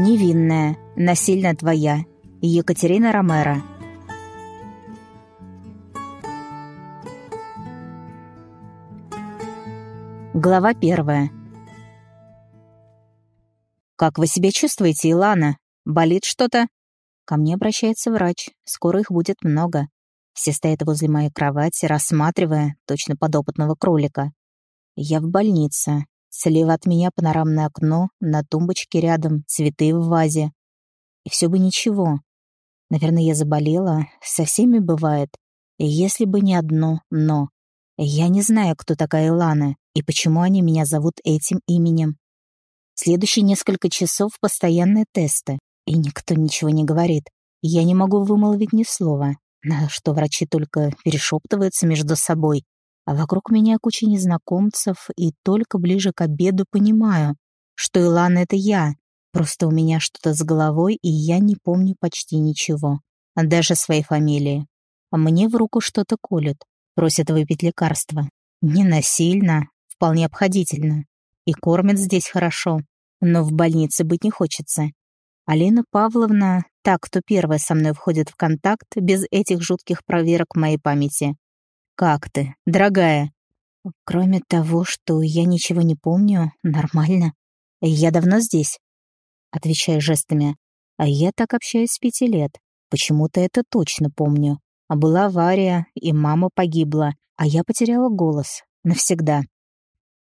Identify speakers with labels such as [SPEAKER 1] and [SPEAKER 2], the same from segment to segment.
[SPEAKER 1] Невинная, насильно твоя. Екатерина Ромеро. Глава первая. «Как вы себя чувствуете, Илана? Болит что-то?» Ко мне обращается врач. Скоро их будет много. Все стоят возле моей кровати, рассматривая, точно подопытного кролика. Я в больнице. Слева от меня панорамное окно, на тумбочке рядом цветы в вазе. И все бы ничего. Наверное, я заболела. Со всеми бывает. Если бы не одно «но». Я не знаю, кто такая Илана и почему они меня зовут этим именем. Следующие несколько часов постоянные тесты, и никто ничего не говорит. Я не могу вымолвить ни слова, на что врачи только перешептываются между собой, а вокруг меня куча незнакомцев, и только ближе к обеду понимаю, что Илана — это я. Просто у меня что-то с головой, и я не помню почти ничего. Даже своей фамилии. А мне в руку что-то колют. Просят выпить лекарство. Не насильно, вполне обходительно. И кормят здесь хорошо. Но в больнице быть не хочется. Алина Павловна, та, кто первая со мной входит в контакт, без этих жутких проверок моей памяти. «Как ты, дорогая?» «Кроме того, что я ничего не помню, нормально. Я давно здесь?» Отвечаю жестами. «А я так общаюсь с пяти лет. Почему-то это точно помню. А была авария, и мама погибла, а я потеряла голос. Навсегда.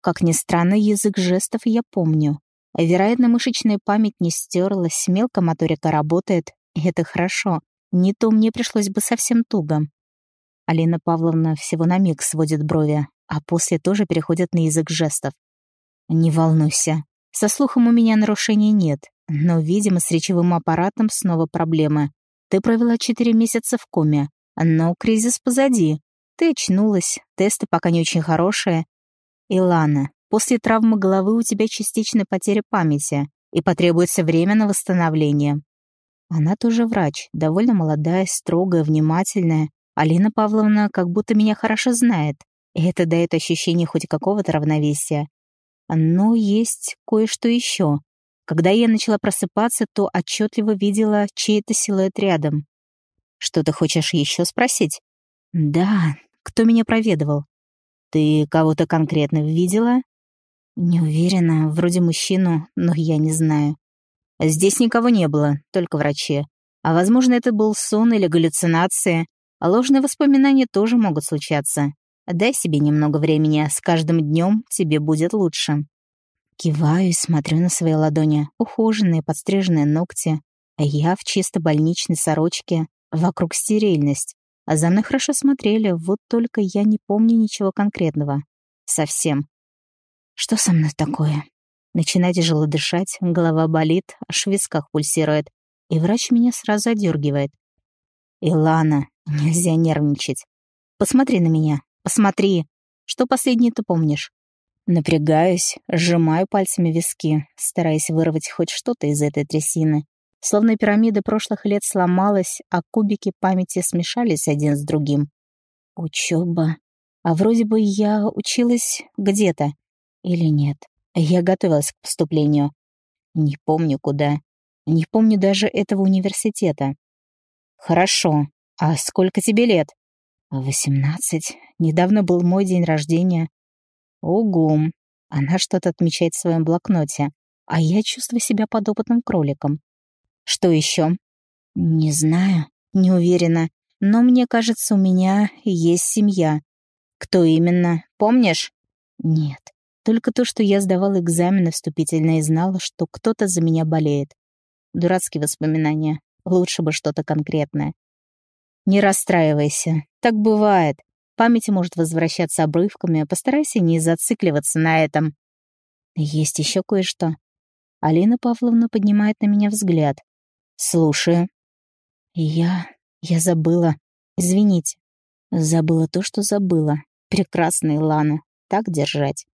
[SPEAKER 1] Как ни странно, язык жестов я помню. Вероятно, мышечная память не стерлась, мелкая моторика работает, и это хорошо. Не то мне пришлось бы совсем туго. Алина Павловна всего на миг сводит брови, а после тоже переходит на язык жестов. «Не волнуйся. Со слухом у меня нарушений нет, но, видимо, с речевым аппаратом снова проблемы. Ты провела четыре месяца в коме, но кризис позади. Ты очнулась, тесты пока не очень хорошие. Илана, после травмы головы у тебя частичная потеря памяти, и потребуется время на восстановление. Она тоже врач, довольно молодая, строгая, внимательная, Алина Павловна как будто меня хорошо знает, и это дает ощущение хоть какого-то равновесия. Но есть кое-что еще. Когда я начала просыпаться, то отчетливо видела чей-то силуэт рядом. «Что ты хочешь еще спросить?» «Да, кто меня проведывал?» «Ты кого-то конкретно видела?» «Не уверена, вроде мужчину, но я не знаю». «Здесь никого не было, только врачи. А возможно, это был сон или галлюцинация. А ложные воспоминания тоже могут случаться. Дай себе немного времени, с каждым днем тебе будет лучше. Киваю и смотрю на свои ладони, ухоженные, подстриженные ногти, а я в чисто больничной сорочке, вокруг стерильность. А за мной хорошо смотрели, вот только я не помню ничего конкретного. Совсем. Что со мной такое? Начинаю тяжело дышать, голова болит, аж в висках пульсирует, и врач меня сразу одергивает. «Илана, нельзя нервничать. Посмотри на меня, посмотри. Что последнее ты помнишь?» Напрягаюсь, сжимаю пальцами виски, стараясь вырвать хоть что-то из этой трясины. Словно пирамида прошлых лет сломалась, а кубики памяти смешались один с другим. Учеба. А вроде бы я училась где-то. Или нет? Я готовилась к поступлению. Не помню куда. Не помню даже этого университета. «Хорошо. А сколько тебе лет?» «Восемнадцать. Недавно был мой день рождения». «Угу». Она что-то отмечает в своем блокноте, а я чувствую себя подопытным кроликом. «Что еще?» «Не знаю. Не уверена. Но мне кажется, у меня есть семья». «Кто именно? Помнишь?» «Нет. Только то, что я сдавала экзамены вступительные и знала, что кто-то за меня болеет. Дурацкие воспоминания. Лучше бы что-то конкретное. Не расстраивайся. Так бывает. Память может возвращаться обрывками, постарайся не зацикливаться на этом. Есть еще кое-что. Алина Павловна поднимает на меня взгляд. Слушаю. Я... я забыла. Извините. Забыла то, что забыла. Прекрасная Лана. Так держать.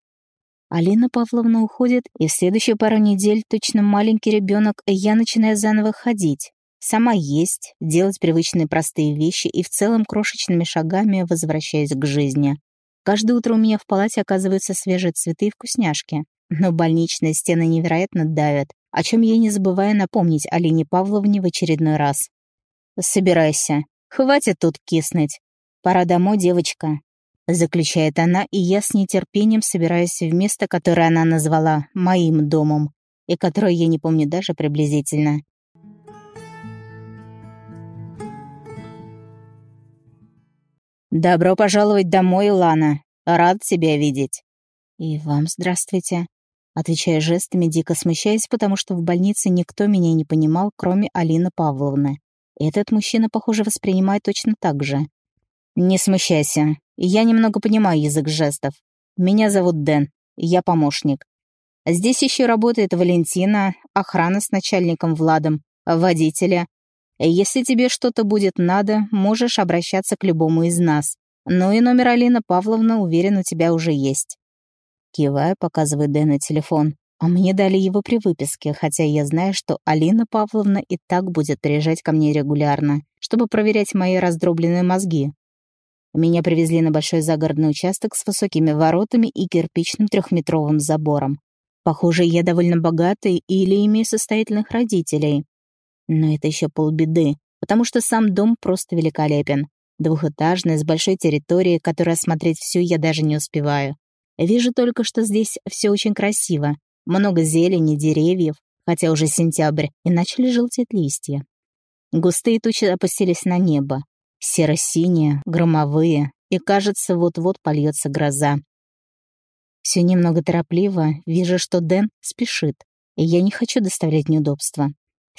[SPEAKER 1] Алина Павловна уходит, и в следующую пару недель точно маленький ребенок, я начинаю заново ходить. Сама есть, делать привычные простые вещи и в целом крошечными шагами возвращаюсь к жизни. Каждое утро у меня в палате оказываются свежие цветы и вкусняшки. Но больничные стены невероятно давят. о чем я не забываю напомнить Алине Павловне в очередной раз. «Собирайся. Хватит тут киснуть. Пора домой, девочка», — заключает она, и я с нетерпением собираюсь в место, которое она назвала «моим домом», и которое я не помню даже приблизительно. «Добро пожаловать домой, Лана. Рад тебя видеть». «И вам здравствуйте», отвечая жестами, дико смущаясь, потому что в больнице никто меня не понимал, кроме Алины Павловны. Этот мужчина, похоже, воспринимает точно так же. «Не смущайся. Я немного понимаю язык жестов. Меня зовут Дэн. Я помощник. Здесь еще работает Валентина, охрана с начальником Владом, водителя. Если тебе что-то будет надо, можешь обращаться к любому из нас. Ну и номер Алины Павловна, уверен, у тебя уже есть. Кивая, показывает Дэна телефон. А мне дали его при выписке, хотя я знаю, что Алина Павловна и так будет приезжать ко мне регулярно, чтобы проверять мои раздробленные мозги. Меня привезли на большой загородный участок с высокими воротами и кирпичным трехметровым забором. Похоже, я довольно богатый или имею состоятельных родителей. Но это еще полбеды, потому что сам дом просто великолепен. Двухэтажный, с большой территорией, которую осмотреть всю я даже не успеваю. Вижу только, что здесь все очень красиво. Много зелени, деревьев, хотя уже сентябрь, и начали желтеть листья. Густые тучи опустились на небо. Серо-синие, громовые, и, кажется, вот-вот польется гроза. Все немного торопливо, вижу, что Дэн спешит, и я не хочу доставлять неудобства.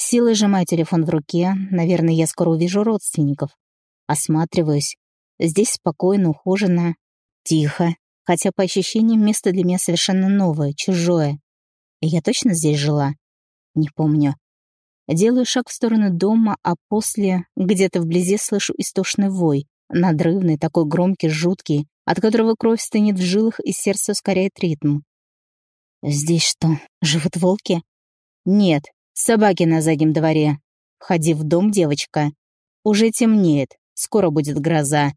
[SPEAKER 1] Силой сжимаю телефон в руке, наверное, я скоро увижу родственников. Осматриваюсь. Здесь спокойно, ухоженно, тихо, хотя по ощущениям место для меня совершенно новое, чужое. И я точно здесь жила? Не помню. Делаю шаг в сторону дома, а после где-то вблизи слышу истошный вой, надрывный, такой громкий, жуткий, от которого кровь стынет в жилах и сердце ускоряет ритм. «Здесь что, живут волки?» «Нет, собаки на заднем дворе. Входи в дом, девочка. Уже темнеет, скоро будет гроза,